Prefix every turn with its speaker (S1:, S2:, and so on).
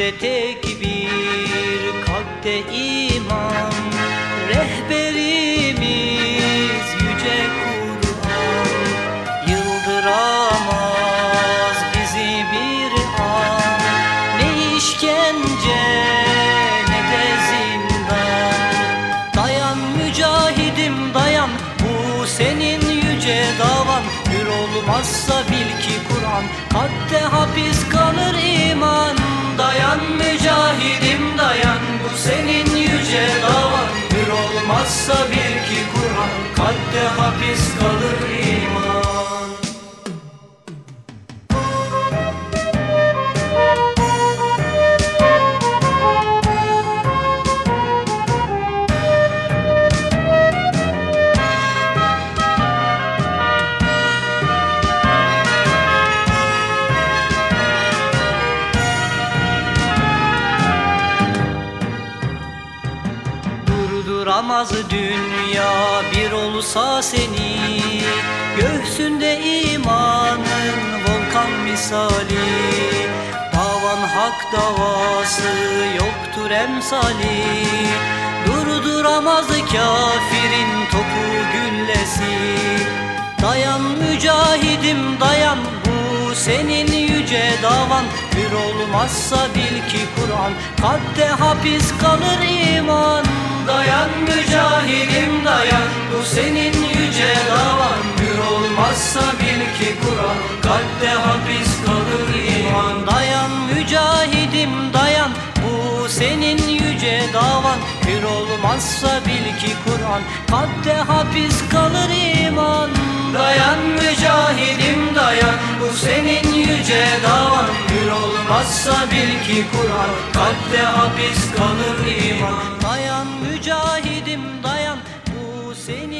S1: tek bir kalpte iman. Rehberimiz yüce Kur'an. Yıldıramaz bizi bir an. Ne işkence ne de zindan. Dayan mücahidim dayan. Bu senin yüce davan Hür olmazsa bil ki Kur'an. Kalpte hapis kalır iman Dayan mücahidim dayan bu senin yüce davan. Hür olmazsa bil ki Kur'an kalpte hapis kalır Durduramaz dünya bir olsa seni. Göğsünde imanın volkan misali. Davan hak davası yoktur emsali. Durduramaz kafirin topu güllesi. Dayan mücahidim dayan bu senin yüce davan. Hür olmazsa bil ki Kur'an kalpte hapis kalır iman olmazsa bil ki Kur'an kalpte hapis kalır iman. Dayan mücahidim dayan bu senin yüce davan. Hür olmazsa bil ki Kur'an kalpte hapis kalır iman. Dayan mücahidim dayan bu senin yüce davan. Hür olmazsa bil ki Kur'an kalpte hapis kalır iman. Dayan mücahidim dayan bu senin